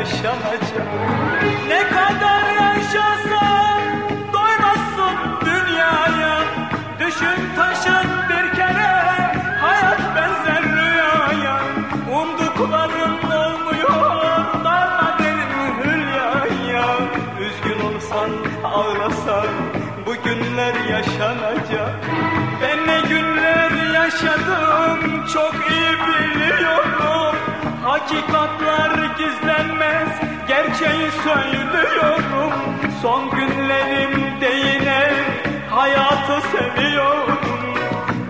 yaşanacak. Ne kadar yaşasan doymazsın dünyaya. Düşün taşın bir kere hayat benzer rüyaya. Umdukların olmuyor darma derin hülyaya. Üzgün olsan ağlasan bu günler yaşanacak. Ben ne günler yaşadım çok iyi biliyorum. Gerçeği söylüyorum. Son günlerimde yine hayatı seviyorum.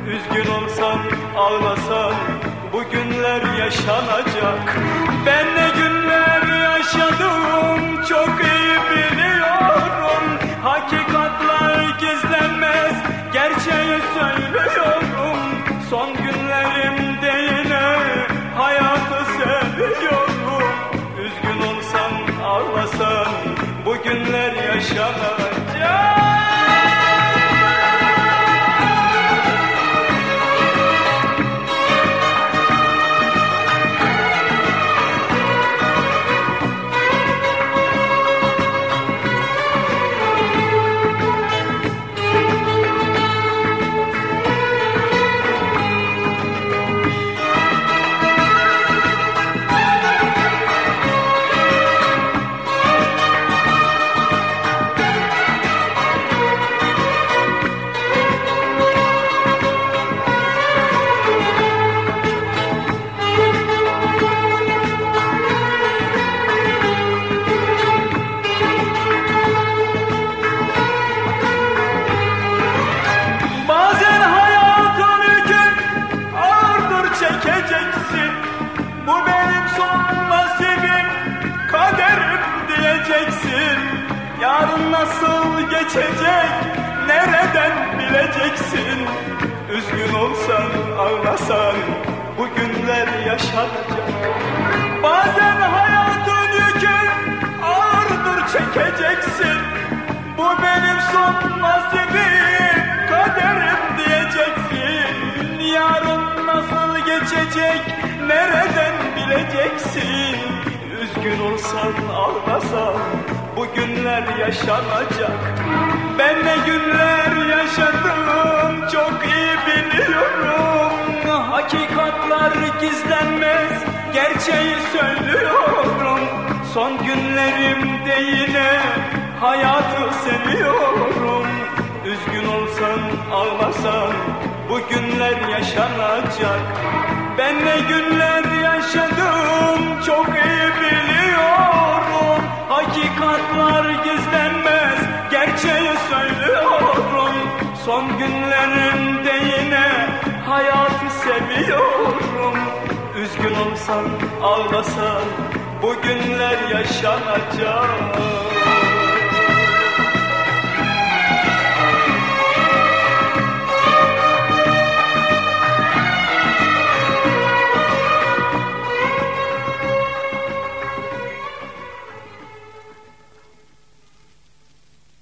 Üzgün olsan ağlasan bu günler yaşanacak. Ben ne günler yaşadım çok iyi biliyorum. Hakikatlar gizlenmez gerçeği söylüyorum. Son günlerimde bu günler çekeceksin Bu benim son nasibim kaderim diyeceksin. Yarın nasıl geçecek nereden bileceksin? Üzgün olsan ağlasan bu günler yaşanacak geçecek nereden bileceksin? Üzgün olsan ağlasan bu günler yaşanacak. Ben ne günler yaşadım çok iyi biliyorum. Hakikatlar gizlenmez gerçeği söylüyorum. Son günlerimde yine hayatı seviyorum. Üzgün olsan ağlasan bu günler yaşanacak Ben ne günler yaşadım çok iyi biliyorum. Hakikatlar gizlenmez gerçeği söylüyorum. Son günlerimde yine hayatı seviyorum. Üzgün olsan ağlasan bu günler yaşanacak